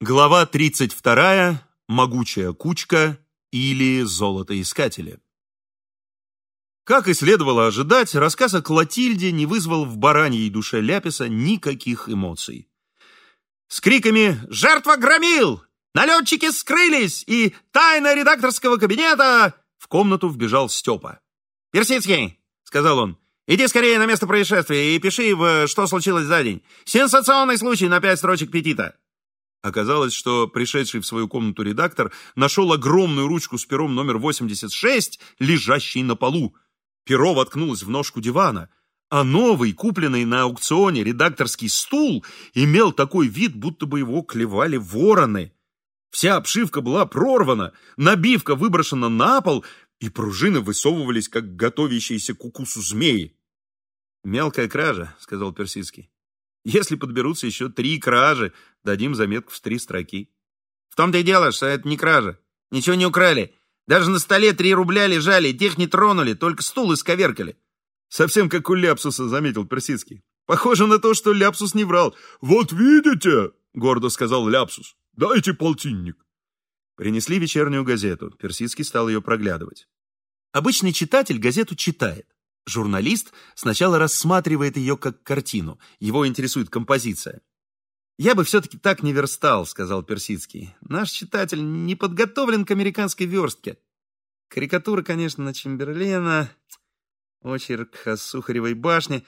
Глава 32. Могучая кучка или золотоискатели. Как и следовало ожидать, рассказ о Клотильде не вызвал в бараньей душе Ляписа никаких эмоций. С криками «Жертва громил! Налетчики скрылись!» и «Тайна редакторского кабинета!» в комнату вбежал Степа. «Персидский!» — сказал он. «Иди скорее на место происшествия и пиши, в что случилось за день. Сенсационный случай на пять строчек петита!» Оказалось, что пришедший в свою комнату редактор нашел огромную ручку с пером номер 86, лежащей на полу. Перо воткнулось в ножку дивана, а новый, купленный на аукционе редакторский стул, имел такой вид, будто бы его клевали вороны. Вся обшивка была прорвана, набивка выброшена на пол, и пружины высовывались, как готовящиеся к укусу змеи. «Мелкая кража», — сказал Персидский. Если подберутся еще три кражи, дадим заметку в три строки. В том-то и дело, что это не кража. Ничего не украли. Даже на столе три рубля лежали, тех не тронули, только стул исковеркали. Совсем как у Ляпсуса, заметил Персидский. Похоже на то, что Ляпсус не врал. «Вот видите!» — гордо сказал Ляпсус. «Дайте полтинник». Принесли вечернюю газету. Персидский стал ее проглядывать. Обычный читатель газету читает. Журналист сначала рассматривает ее как картину, его интересует композиция. «Я бы все-таки так не верстал», — сказал Персидский. «Наш читатель не подготовлен к американской верстке. Карикатура, конечно, на Чемберлена, очерк о Сухаревой башне.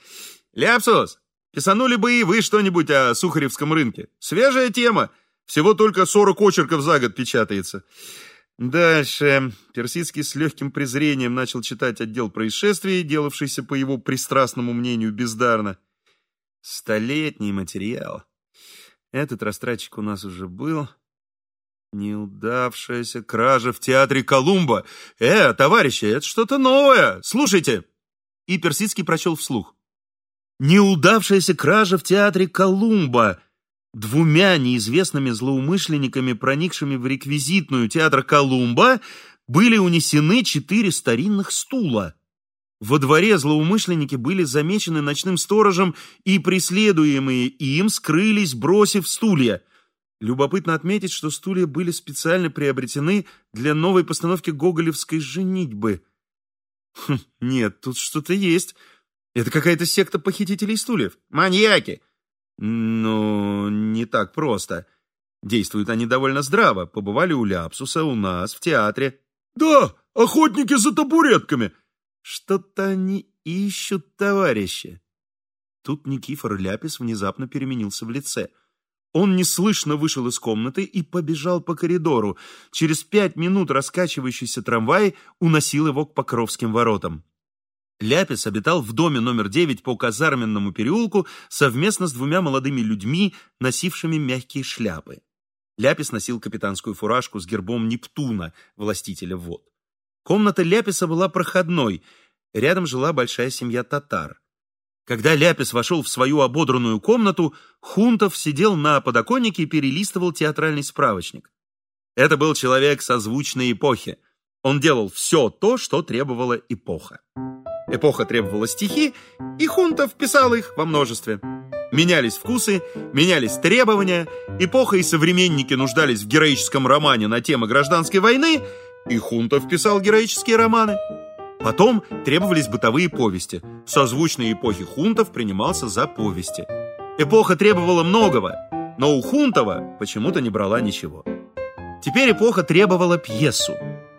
Ляпсус, писанули бы и вы что-нибудь о Сухаревском рынке. Свежая тема, всего только 40 очерков за год печатается. Дальше. Персидский с легким презрением начал читать отдел происшествий, делавшийся, по его пристрастному мнению, бездарно. Столетний материал. Этот растратчик у нас уже был. Неудавшаяся кража в театре Колумба. Э, товарищи, это что-то новое. Слушайте. И Персидский прочел вслух. Неудавшаяся кража в театре Колумба двумя неизвестными злоумышленниками, проникшими в реквизитную театра Колумба, были унесены четыре старинных стула. Во дворе злоумышленники были замечены ночным сторожем, и преследуемые им скрылись, бросив стулья. Любопытно отметить, что стулья были специально приобретены для новой постановки гоголевской «Женитьбы». Хм, нет, тут что-то есть. Это какая-то секта похитителей стульев. Маньяки! Ну, не так просто. Действуют они довольно здраво. Побывали у Ляпсуса, у нас, в театре. Да, охотники за табуретками. Что-то они ищут, товарищи. Тут Никифор Ляпис внезапно переменился в лице. Он неслышно вышел из комнаты и побежал по коридору. Через пять минут раскачивающийся трамвай уносил его к Покровским воротам. Ляпис обитал в доме номер 9 по казарменному переулку совместно с двумя молодыми людьми, носившими мягкие шляпы. Ляпис носил капитанскую фуражку с гербом Нептуна, властителя вод. Комната Ляписа была проходной, рядом жила большая семья татар. Когда Ляпис вошел в свою ободранную комнату, Хунтов сидел на подоконнике и перелистывал театральный справочник. Это был человек созвучной эпохи. Он делал все то, что требовала эпоха. Эпоха требовала стихи, и Хунта вписал их во множестве. Менялись вкусы, менялись требования, эпоха и современники нуждались в героическом романе на темы гражданской войны, и Хунта вписал героические романы. Потом требовались бытовые повести. В созвучной эпохе Хунтов принимался за повести. Эпоха требовала многого, но у Хунтова почему-то не брала ничего. Теперь эпоха требовала пьесу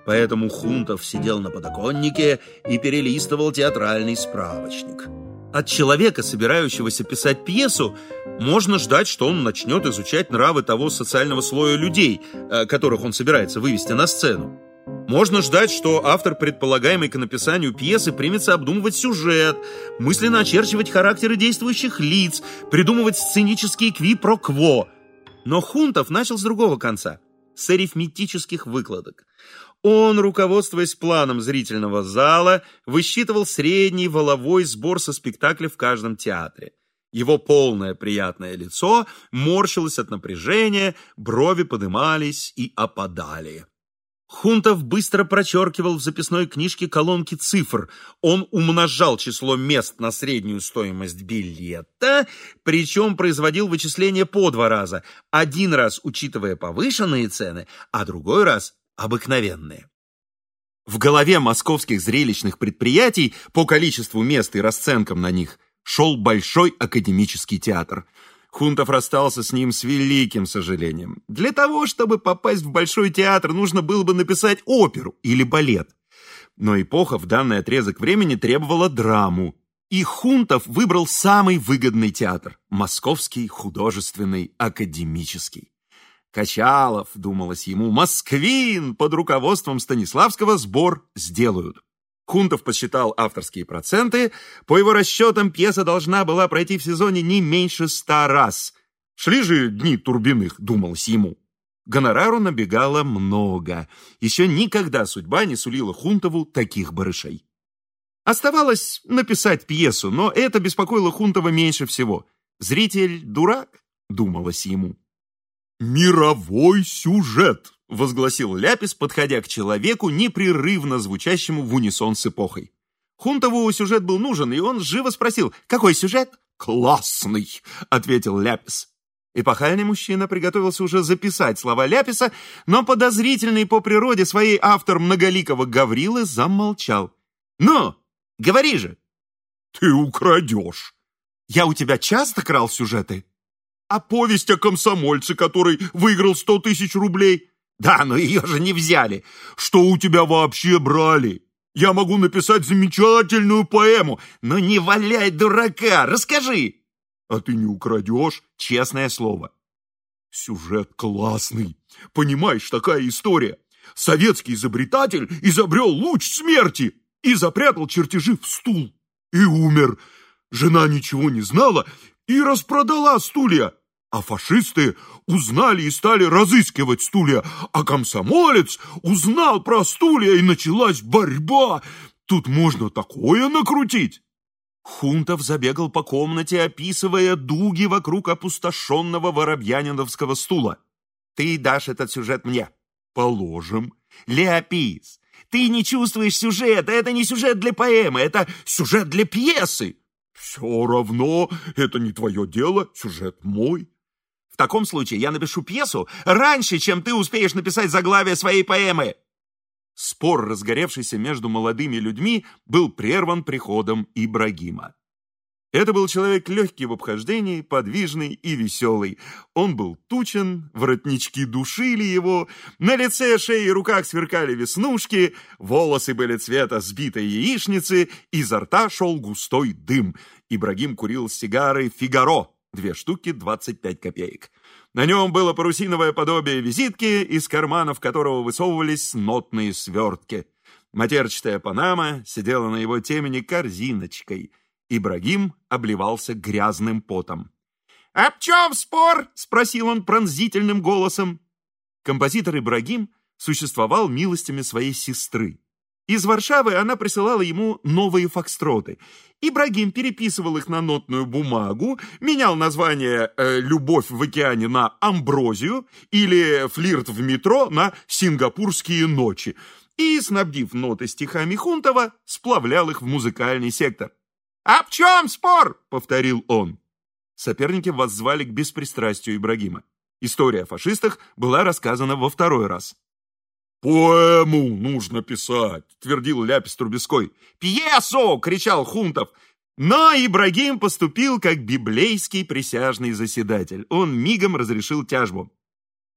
поэтому Хунтов сидел на подоконнике и перелистывал театральный справочник. От человека, собирающегося писать пьесу, можно ждать, что он начнет изучать нравы того социального слоя людей, э, которых он собирается вывести на сцену. Можно ждать, что автор, предполагаемый к написанию пьесы, примется обдумывать сюжет, мысленно очерчивать характеры действующих лиц, придумывать сценические кви-про-кво. Но Хунтов начал с другого конца, с арифметических выкладок. Он, руководствуясь планом зрительного зала, высчитывал средний воловой сбор со спектакля в каждом театре. Его полное приятное лицо морщилось от напряжения, брови подымались и опадали. Хунтов быстро прочеркивал в записной книжке колонки цифр. Он умножал число мест на среднюю стоимость билета, причем производил вычисления по два раза. Один раз учитывая повышенные цены, а другой раз обыкновенные. В голове московских зрелищных предприятий по количеству мест и расценкам на них шел Большой академический театр – Хунтов расстался с ним с великим сожалением. Для того, чтобы попасть в Большой театр, нужно было бы написать оперу или балет. Но эпоха в данный отрезок времени требовала драму. И Хунтов выбрал самый выгодный театр – Московский художественный академический. Качалов, думалось ему, Москвин под руководством Станиславского сбор сделают. Хунтов посчитал авторские проценты. По его расчетам, пьеса должна была пройти в сезоне не меньше ста раз. Шли же дни Турбиных, думалось ему. Гонорару набегало много. Еще никогда судьба не сулила Хунтову таких барышей. Оставалось написать пьесу, но это беспокоило Хунтова меньше всего. Зритель дурак, думалось ему. «Мировой сюжет!» — возгласил Ляпис, подходя к человеку, непрерывно звучащему в унисон с эпохой. Хунтову сюжет был нужен, и он живо спросил, «Какой сюжет?» «Классный!» — ответил Ляпис. Эпохальный мужчина приготовился уже записать слова Ляписа, но подозрительный по природе своей автор многоликого Гаврилы замолчал. «Ну, говори же!» «Ты украдешь!» «Я у тебя часто крал сюжеты?» «А повесть о комсомольце, который выиграл сто тысяч рублей?» Да, но ее же не взяли. Что у тебя вообще брали? Я могу написать замечательную поэму, но не валяй дурака, расскажи. А ты не украдешь, честное слово. Сюжет классный. Понимаешь, такая история. Советский изобретатель изобрел луч смерти и запрятал чертежи в стул. И умер. Жена ничего не знала и распродала стулья. А фашисты узнали и стали разыскивать стулья, а комсомолец узнал про стулья, и началась борьба. Тут можно такое накрутить. Хунтов забегал по комнате, описывая дуги вокруг опустошенного воробьяниновского стула. «Ты дашь этот сюжет мне?» «Положим». «Леопис, ты не чувствуешь сюжета, это не сюжет для поэмы, это сюжет для пьесы». «Все равно, это не твое дело, сюжет мой». Таком случае я напишу пьесу раньше, чем ты успеешь написать заглавие своей поэмы. Спор, разгоревшийся между молодыми людьми, был прерван приходом Ибрагима. Это был человек легкий в обхождении, подвижный и веселый. Он был тучен, воротнички душили его, на лице, шее и руках сверкали веснушки, волосы были цвета сбитой яичницы, изо рта шел густой дым. Ибрагим курил сигары «Фигаро», Две штуки, 25 копеек. На нем было парусиновое подобие визитки, из карманов которого высовывались нотные свертки. Матерчатая панама сидела на его темени корзиночкой. Ибрагим обливался грязным потом. «Об чем спор?» — спросил он пронзительным голосом. Композитор Ибрагим существовал милостями своей сестры. Из Варшавы она присылала ему новые фокстроты. Ибрагим переписывал их на нотную бумагу, менял название э, «Любовь в океане» на «Амброзию» или «Флирт в метро» на «Сингапурские ночи» и, снабдив ноты стихами Хунтова, сплавлял их в музыкальный сектор. «А в чем спор?» — повторил он. Соперники воззвали к беспристрастию Ибрагима. История о фашистах была рассказана во второй раз. «Поэму нужно писать», — твердил Ляпис Трубецкой. «Пьесу!» — кричал Хунтов. Но Ибрагим поступил как библейский присяжный заседатель. Он мигом разрешил тяжбу.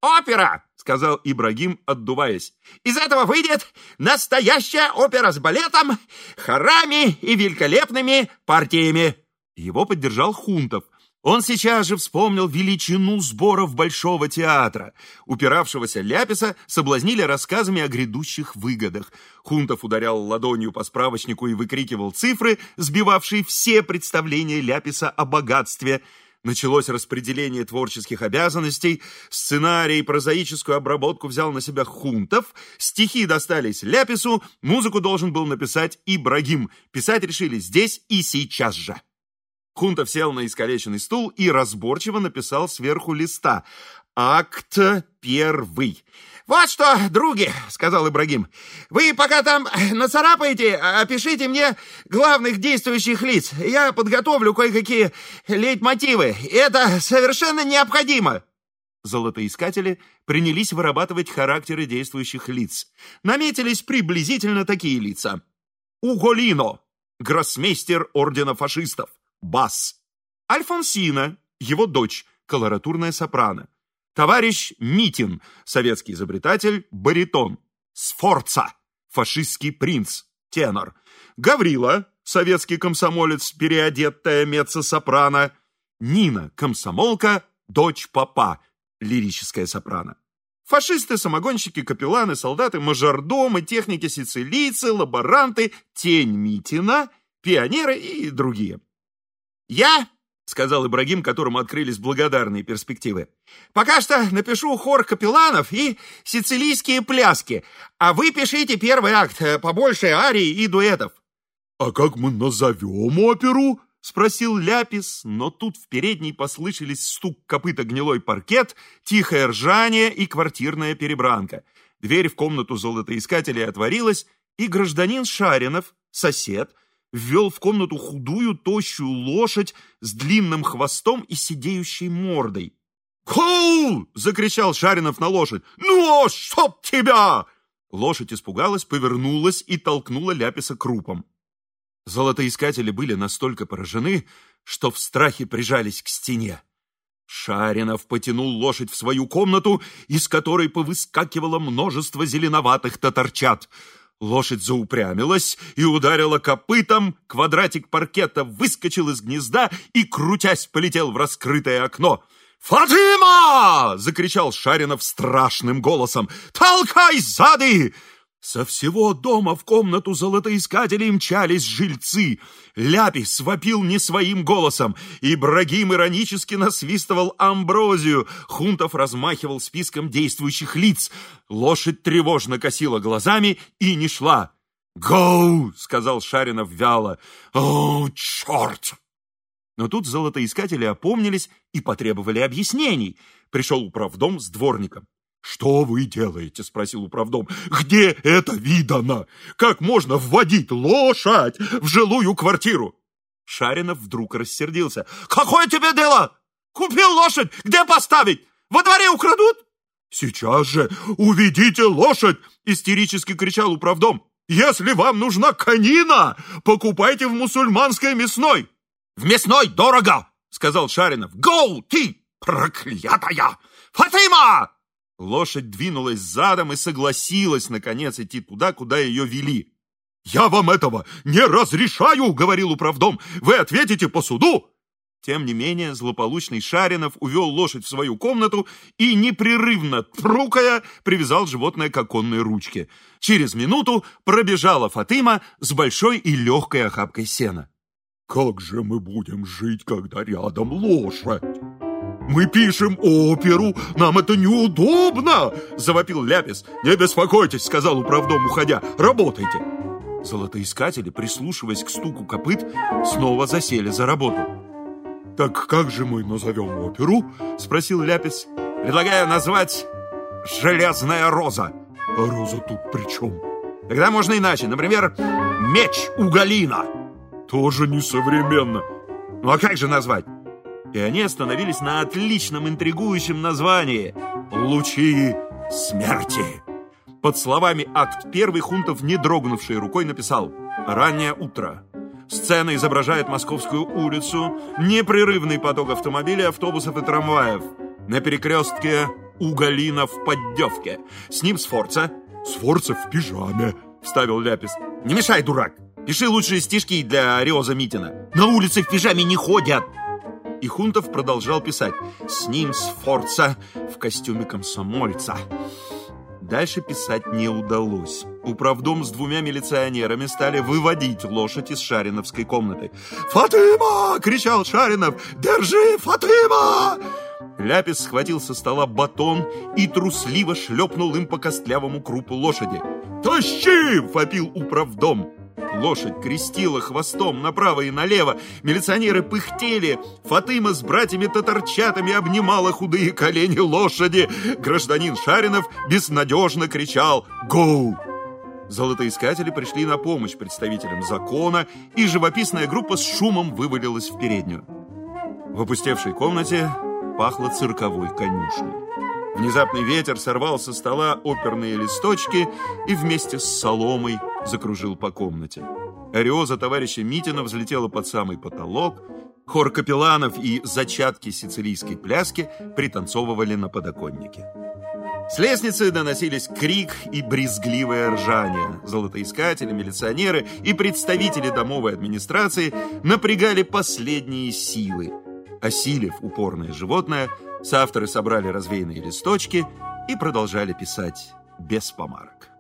«Опера!» — сказал Ибрагим, отдуваясь. «Из этого выйдет настоящая опера с балетом, хорами и великолепными партиями!» Его поддержал Хунтов. Он сейчас же вспомнил величину сборов Большого театра. Упиравшегося Ляписа соблазнили рассказами о грядущих выгодах. Хунтов ударял ладонью по справочнику и выкрикивал цифры, сбивавшие все представления Ляписа о богатстве. Началось распределение творческих обязанностей, сценарий и прозаическую обработку взял на себя Хунтов, стихи достались Ляпису, музыку должен был написать Ибрагим. Писать решили здесь и сейчас же. Хунтов сел на искалеченный стул и разборчиво написал сверху листа Акт первый. «Вот что, други», — сказал Ибрагим, — «вы пока там нацарапаете, опишите мне главных действующих лиц. Я подготовлю кое-какие лейтмотивы. Это совершенно необходимо». Золотоискатели принялись вырабатывать характеры действующих лиц. Наметились приблизительно такие лица. Уголино, гроссмейстер ордена фашистов, бас. Альфонсина, его дочь, колоратурная сопрано. Товарищ Митин, советский изобретатель, баритон. Сфорца, фашистский принц, тенор. Гаврила, советский комсомолец, переодетая меццо-сопрано. Нина, комсомолка, дочь папа, лирическая сопрано. Фашисты, самогонщики, капелланы, солдаты, мажордомы, техники сицилийцы, лаборанты, тень Митина, пионеры и другие. Я — сказал Ибрагим, которому открылись благодарные перспективы. «Пока что напишу хор капелланов и сицилийские пляски, а вы пишите первый акт, э, побольше арий и дуэтов». «А как мы назовем оперу?» — спросил Ляпис, но тут в передней послышались стук копыта гнилой паркет, тихое ржание и квартирная перебранка. Дверь в комнату золотоискателей отворилась, и гражданин Шаринов, сосед, ввел в комнату худую, тощую лошадь с длинным хвостом и сидеющей мордой. «Коул!» — закричал Шаринов на лошадь. «Ну, чтоб тебя!» Лошадь испугалась, повернулась и толкнула Ляписа крупом. Золотоискатели были настолько поражены, что в страхе прижались к стене. Шаринов потянул лошадь в свою комнату, из которой повыскакивало множество зеленоватых татарчат — Лошадь заупрямилась и ударила копытом, квадратик паркета выскочил из гнезда и, крутясь, полетел в раскрытое окно. «Фатима!» — закричал Шаринов страшным голосом. «Толкай сзади!» Со всего дома в комнату золотоискателей мчались жильцы. Ляпис вопил не своим голосом. Ибрагим иронически насвистывал амброзию. Хунтов размахивал списком действующих лиц. Лошадь тревожно косила глазами и не шла. «Гоу!» — сказал Шаринов вяло. «О, черт!» Но тут золотоискатели опомнились и потребовали объяснений. Пришел управдом с дворником. «Что вы делаете?» — спросил управдом. «Где это видано? Как можно вводить лошадь в жилую квартиру?» Шаринов вдруг рассердился. «Какое тебе дело? Купил лошадь, где поставить? Во дворе украдут?» «Сейчас же уведите лошадь!» — истерически кричал управдом. «Если вам нужна конина, покупайте в мусульманской мясной!» «В мясной дорого!» — сказал Шаринов. «Гоу, ты, проклятая! Фатима!» Лошадь двинулась задом и согласилась, наконец, идти туда, куда ее вели. «Я вам этого не разрешаю!» — говорил управдом. «Вы ответите по суду!» Тем не менее, злополучный Шаринов увел лошадь в свою комнату и, непрерывно трукая, привязал животное к оконной ручке. Через минуту пробежала Фатыма с большой и легкой охапкой сена. «Как же мы будем жить, когда рядом лошадь?» «Мы пишем оперу, нам это неудобно!» — завопил Ляпис. «Не беспокойтесь», — сказал управдом, уходя. «Работайте!» Золотоискатели, прислушиваясь к стуку копыт, снова засели за работу. «Так как же мы назовем оперу?» — спросил Ляпис. «Предлагаю назвать «Железная роза». «А роза тут при чем?» «Тогда можно иначе. Например, «Меч Уголина». «Тоже несовременно». «Ну а как же назвать?» И они остановились на отличном интригующем названии «Лучи смерти». Под словами «Акт первый» Хунтов, не дрогнувшей рукой, написал «Раннее утро». Сцена изображает Московскую улицу, непрерывный поток автомобилей, автобусов и трамваев. На перекрестке Уголина в поддевке. С ним Сфорца. «Сфорца в пижаме», — вставил Ляпис. «Не мешай, дурак! Пиши лучшие стишки для Ариоза Митина. На улице в пижаме не ходят!» И Хунтов продолжал писать «С ним Сфорца в костюме комсомольца». Дальше писать не удалось. Управдом с двумя милиционерами стали выводить лошадь из Шариновской комнаты. «Фатыма!» — кричал Шаринов. «Держи, Фатыма!» Ляпис схватил со стола батон и трусливо шлепнул им по костлявому крупу лошади. «Тащи!» — вопил управдом. Лошадь крестила хвостом направо и налево, милиционеры пыхтели, Фатыма с братьями-татарчатами обнимала худые колени лошади, гражданин Шаринов безнадежно кричал «Гоу!». Золотоискатели пришли на помощь представителям закона, и живописная группа с шумом вывалилась в переднюю. В опустевшей комнате пахло цирковой конюшней. Внезапный ветер сорвал со стола оперные листочки и вместе с соломой закружил по комнате. Ариоза товарища Митина взлетела под самый потолок, хор капелланов и зачатки сицилийской пляски пританцовывали на подоконнике. С лестницы доносились крик и брезгливое ржание. Золотоискатели, милиционеры и представители домовой администрации напрягали последние силы. Осилив упорное животное, соавторы собрали развеянные листочки и продолжали писать без помарок.